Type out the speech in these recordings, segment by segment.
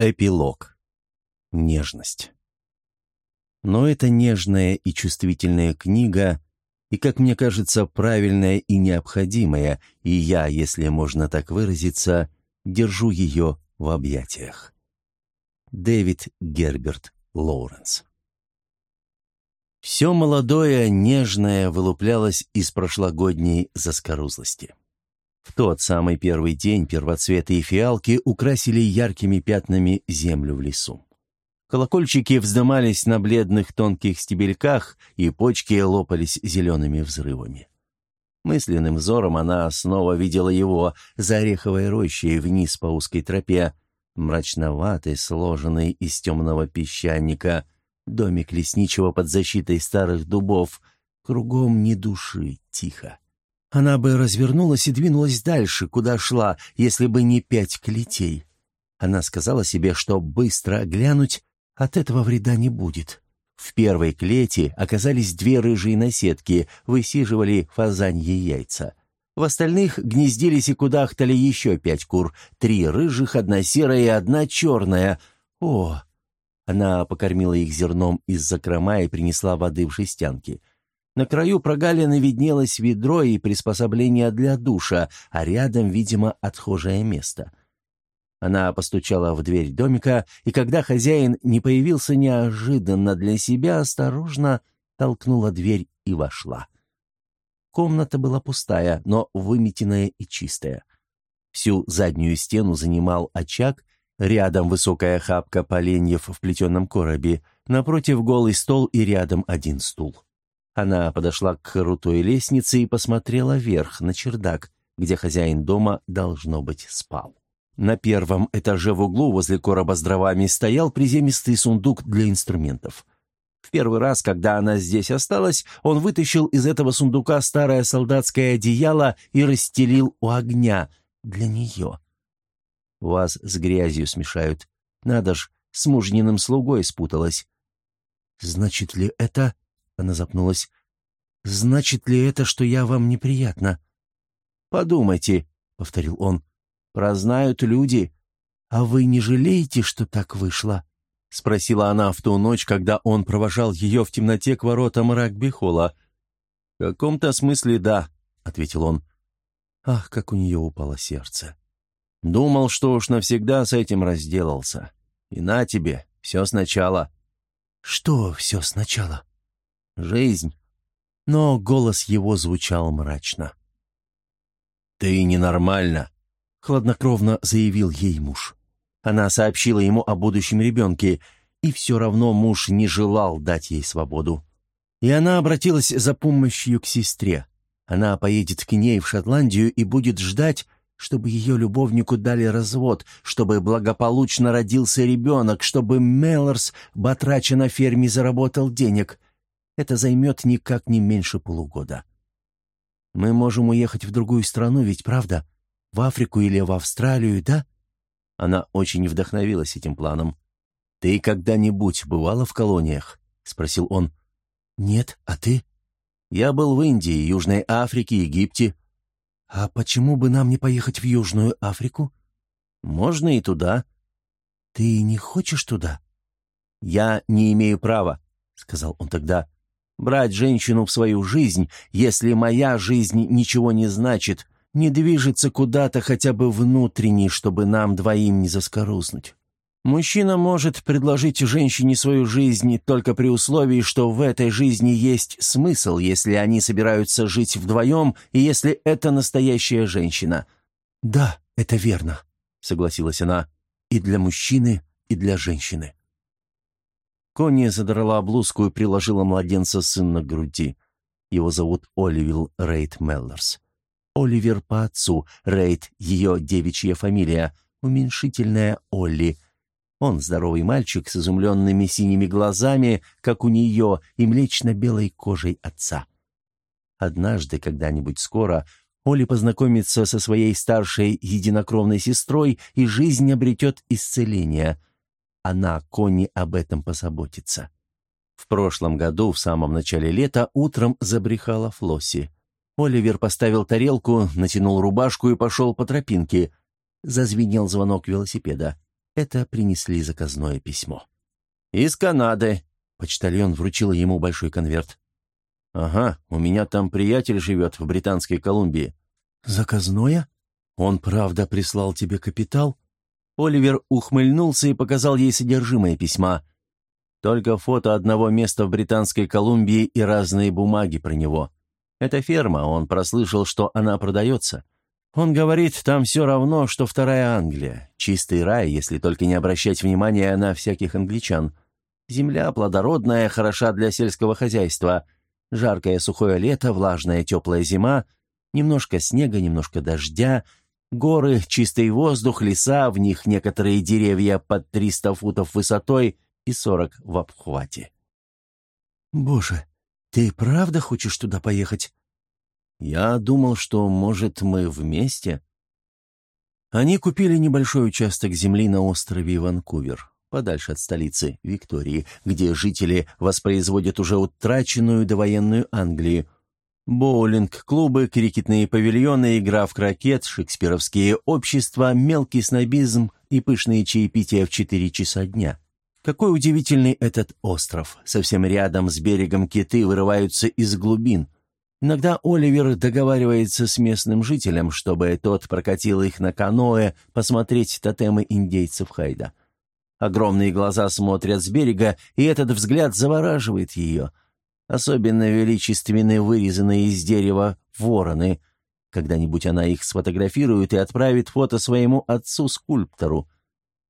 Эпилог. Нежность. Но это нежная и чувствительная книга, и, как мне кажется, правильная и необходимая, и я, если можно так выразиться, держу ее в объятиях. Дэвид Герберт Лоуренс. Все молодое, нежное вылуплялось из прошлогодней заскорузлости. В тот самый первый день первоцветы и фиалки украсили яркими пятнами землю в лесу. Колокольчики вздымались на бледных тонких стебельках, и почки лопались зелеными взрывами. Мысленным взором она снова видела его за ореховой рощей вниз по узкой тропе, мрачноватый, сложенный из темного песчаника, домик лесничего под защитой старых дубов, кругом ни души, тихо. Она бы развернулась и двинулась дальше, куда шла, если бы не пять клетей. Она сказала себе, что быстро глянуть от этого вреда не будет. В первой клете оказались две рыжие наседки, высиживали фазаньи яйца. В остальных гнездились и кудахтали еще пять кур, три рыжих, одна серая и одна черная. О! Она покормила их зерном из закрома и принесла воды в жестянки. На краю прогалины виднелось ведро и приспособление для душа, а рядом, видимо, отхожее место. Она постучала в дверь домика, и когда хозяин не появился неожиданно для себя, осторожно толкнула дверь и вошла. Комната была пустая, но выметенная и чистая. Всю заднюю стену занимал очаг, рядом высокая хапка поленьев в плетеном коробе, напротив голый стол и рядом один стул. Она подошла к крутой лестнице и посмотрела вверх, на чердак, где хозяин дома, должно быть, спал. На первом этаже в углу возле короба с дровами стоял приземистый сундук для инструментов. В первый раз, когда она здесь осталась, он вытащил из этого сундука старое солдатское одеяло и расстелил у огня для нее. «Вас с грязью смешают. Надо ж, с мужниным слугой спуталась». «Значит ли это...» Она запнулась. «Значит ли это, что я вам неприятна?» «Подумайте», — повторил он. «Прознают люди. А вы не жалеете, что так вышло?» — спросила она в ту ночь, когда он провожал ее в темноте к воротам Рагби-холла. «В каком-то смысле да», — ответил он. Ах, как у нее упало сердце. Думал, что уж навсегда с этим разделался. И на тебе, все сначала. «Что все сначала?» Жизнь. Но голос его звучал мрачно. «Ты ненормальна», — хладнокровно заявил ей муж. Она сообщила ему о будущем ребенке, и все равно муж не желал дать ей свободу. И она обратилась за помощью к сестре. Она поедет к ней в Шотландию и будет ждать, чтобы ее любовнику дали развод, чтобы благополучно родился ребенок, чтобы Меллорс, батрача на ферме, заработал денег. Это займет никак не меньше полугода. Мы можем уехать в другую страну, ведь правда? В Африку или в Австралию, да?» Она очень вдохновилась этим планом. «Ты когда-нибудь бывала в колониях?» — спросил он. «Нет, а ты?» «Я был в Индии, Южной Африке, Египте». «А почему бы нам не поехать в Южную Африку?» «Можно и туда». «Ты не хочешь туда?» «Я не имею права», — сказал он тогда. Брать женщину в свою жизнь, если моя жизнь ничего не значит, не движется куда-то хотя бы внутренне, чтобы нам двоим не заскорузнуть. Мужчина может предложить женщине свою жизнь только при условии, что в этой жизни есть смысл, если они собираются жить вдвоем и если это настоящая женщина. «Да, это верно», — согласилась она, — «и для мужчины, и для женщины». Конни задрала блузку и приложила младенца сына к груди. Его зовут Оливил Рейд Меллерс. Оливер по отцу, Рейд — ее девичья фамилия, уменьшительная Олли. Он здоровый мальчик с изумленными синими глазами, как у нее, и млечно-белой кожей отца. Однажды, когда-нибудь скоро, Оли познакомится со своей старшей единокровной сестрой, и жизнь обретет исцеление — она, Конни, об этом позаботится. В прошлом году, в самом начале лета, утром забрехала Флосси. Оливер поставил тарелку, натянул рубашку и пошел по тропинке. Зазвенел звонок велосипеда. Это принесли заказное письмо. «Из Канады», — почтальон вручил ему большой конверт. «Ага, у меня там приятель живет в Британской Колумбии». «Заказное? Он правда прислал тебе капитал?» Оливер ухмыльнулся и показал ей содержимое письма. Только фото одного места в Британской Колумбии и разные бумаги про него. Это ферма, он прослышал, что она продается. Он говорит, там все равно, что вторая Англия. Чистый рай, если только не обращать внимания на всяких англичан. Земля плодородная, хороша для сельского хозяйства. Жаркое сухое лето, влажная теплая зима, немножко снега, немножко дождя — Горы, чистый воздух, леса, в них некоторые деревья под 300 футов высотой и 40 в обхвате. «Боже, ты правда хочешь туда поехать?» «Я думал, что, может, мы вместе?» Они купили небольшой участок земли на острове Ванкувер, подальше от столицы Виктории, где жители воспроизводят уже утраченную довоенную Англию, Боулинг, клубы, крикетные павильоны, игра в крокет, шекспировские общества, мелкий снобизм и пышные чаепития в четыре часа дня. Какой удивительный этот остров. Совсем рядом с берегом киты вырываются из глубин. Иногда Оливер договаривается с местным жителем, чтобы тот прокатил их на каноэ посмотреть тотемы индейцев Хайда. Огромные глаза смотрят с берега, и этот взгляд завораживает ее – Особенно величественны вырезанные из дерева вороны. Когда-нибудь она их сфотографирует и отправит фото своему отцу-скульптору.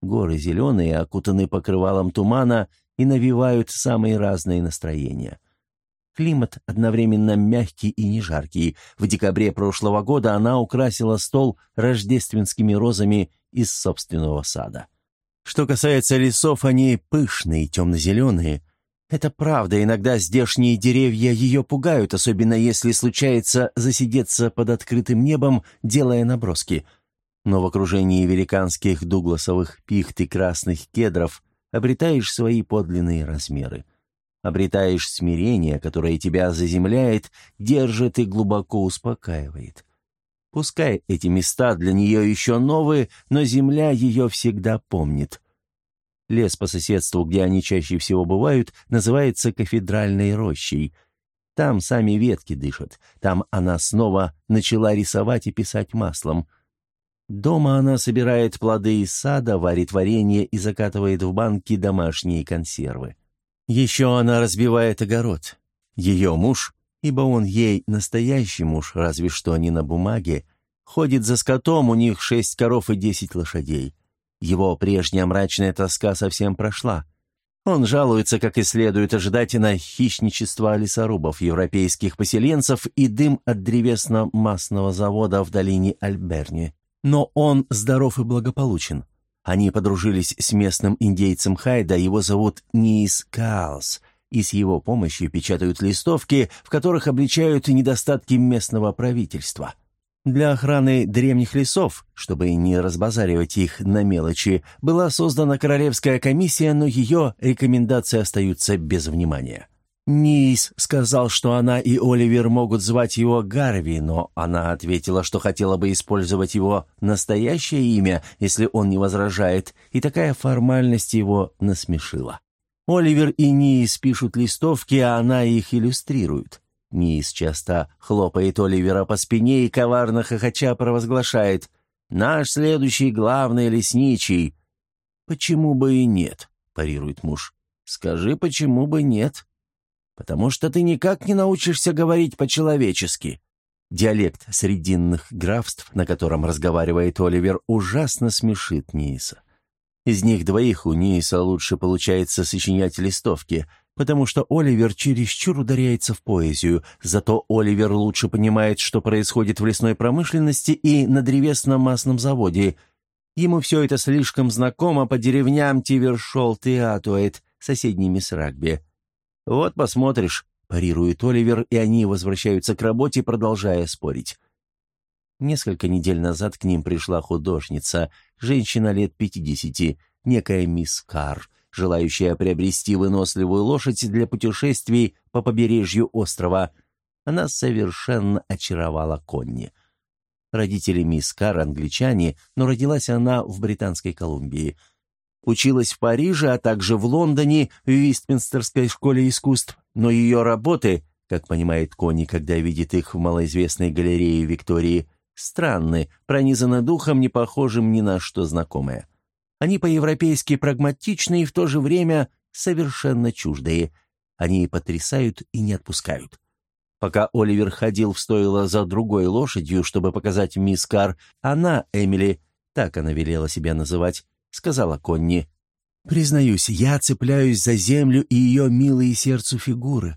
Горы зеленые, окутаны покрывалом тумана и навевают самые разные настроения. Климат одновременно мягкий и не жаркий. В декабре прошлого года она украсила стол рождественскими розами из собственного сада. Что касается лесов, они пышные, темно-зеленые, это правда, иногда здешние деревья ее пугают, особенно если случается засидеться под открытым небом, делая наброски. Но в окружении великанских дугласовых пихт и красных кедров обретаешь свои подлинные размеры. Обретаешь смирение, которое тебя заземляет, держит и глубоко успокаивает. Пускай эти места для нее еще новые, но земля ее всегда помнит — Лес по соседству, где они чаще всего бывают, называется кафедральной рощей. Там сами ветки дышат. Там она снова начала рисовать и писать маслом. Дома она собирает плоды из сада, варит варенье и закатывает в банки домашние консервы. Еще она разбивает огород. Ее муж, ибо он ей настоящий муж, разве что не на бумаге, ходит за скотом, у них шесть коров и десять лошадей. Его прежняя мрачная тоска совсем прошла. Он жалуется, как и следует ожидать, на хищничество лесорубов, европейских поселенцев и дым от древесно-масного завода в долине Альберни. Но он здоров и благополучен. Они подружились с местным индейцем Хайда, его зовут Нис Каалс, и с его помощью печатают листовки, в которых обличают недостатки местного правительства. Для охраны древних лесов, чтобы не разбазаривать их на мелочи, была создана королевская комиссия, но ее рекомендации остаются без внимания. Нис сказал, что она и Оливер могут звать его Гарви, но она ответила, что хотела бы использовать его настоящее имя, если он не возражает, и такая формальность его насмешила. Оливер и Нис пишут листовки, а она их иллюстрирует. Низ часто хлопает Оливера по спине и коварно хохоча провозглашает «Наш следующий главный лесничий». «Почему бы и нет?» – парирует муж. «Скажи, почему бы нет?» «Потому что ты никак не научишься говорить по-человечески». Диалект срединных графств, на котором разговаривает Оливер, ужасно смешит Нииса. Из них двоих у Нииса лучше получается сочинять листовки – потому что Оливер чересчур ударяется в поэзию, зато Оливер лучше понимает, что происходит в лесной промышленности и на древесно-масном заводе. Ему все это слишком знакомо по деревням Тивершол Театуэт, соседними с Рагби. «Вот посмотришь», — парирует Оливер, и они возвращаются к работе, продолжая спорить. Несколько недель назад к ним пришла художница, женщина лет пятидесяти, некая мисс Карр, желающая приобрести выносливую лошадь для путешествий по побережью острова. Она совершенно очаровала Конни. Родители мисс Кар англичане, но родилась она в Британской Колумбии. Училась в Париже, а также в Лондоне, в Вестминстерской школе искусств, но ее работы, как понимает Кони, когда видит их в малоизвестной галерее Виктории, странны, пронизаны духом, не похожим ни на что знакомое. Они по-европейски прагматичны и в то же время совершенно чуждые. Они потрясают и не отпускают. Пока Оливер ходил в стойло за другой лошадью, чтобы показать мисс Кар, она, Эмили, так она велела себя называть, сказала Конни. «Признаюсь, я цепляюсь за землю и ее милые сердцу фигуры».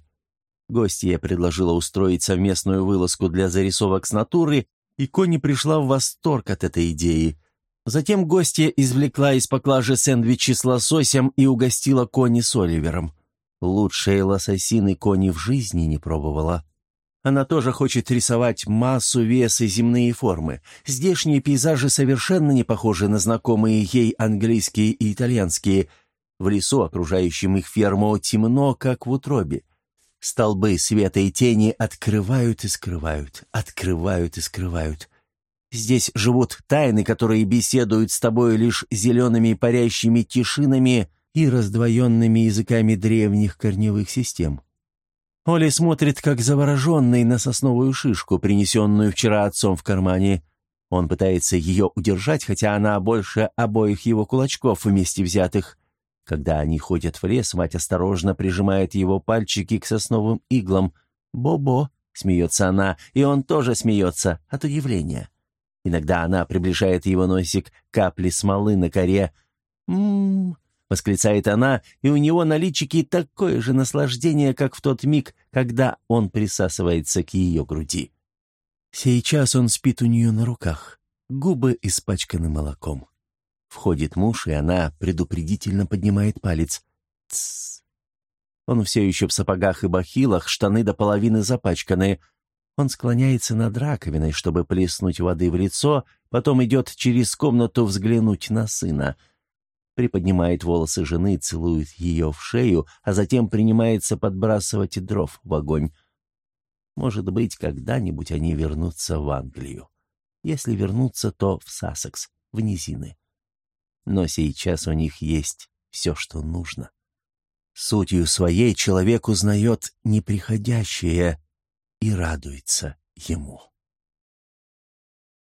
Гостья предложила устроить совместную вылазку для зарисовок с натуры, и Конни пришла в восторг от этой идеи. Затем гостья извлекла из поклажи сэндвичи с лососем и угостила Конни с Оливером. Лучшие лососины Конни в жизни не пробовала. Она тоже хочет рисовать массу, вес и земные формы. Здешние пейзажи совершенно не похожи на знакомые ей английские и итальянские. В лесу, окружающем их ферму, темно, как в утробе. Столбы света и тени открывают и скрывают, открывают и скрывают. Здесь живут тайны, которые беседуют с тобой лишь зелеными парящими тишинами и раздвоенными языками древних корневых систем. Оля смотрит, как завороженный на сосновую шишку, принесенную вчера отцом в кармане. Он пытается ее удержать, хотя она больше обоих его кулачков вместе взятых. Когда они ходят в лес, мать осторожно прижимает его пальчики к сосновым иглам. «Бо-бо!» — смеется она, и он тоже смеется от удивления. Иногда она приближает его носик капли смолы на коре. «М-м-м!» восклицает она, и у него на личике такое же наслаждение, как в тот миг, когда он присасывается к ее груди. Сейчас он спит у нее на руках, губы испачканы молоком. Входит муж, и она предупредительно поднимает палец. Тссс. Он все еще в сапогах и бахилах, штаны до половины запачканы. Он склоняется над раковиной, чтобы плеснуть воды в лицо, потом идет через комнату взглянуть на сына — приподнимает волосы жены, целует ее в шею, а затем принимается подбрасывать дров в огонь. Может быть, когда-нибудь они вернутся в Англию. Если вернутся, то в Сассекс, в низины. Но сейчас у них есть все, что нужно. Сутью своей человек узнает неприходящее и радуется ему.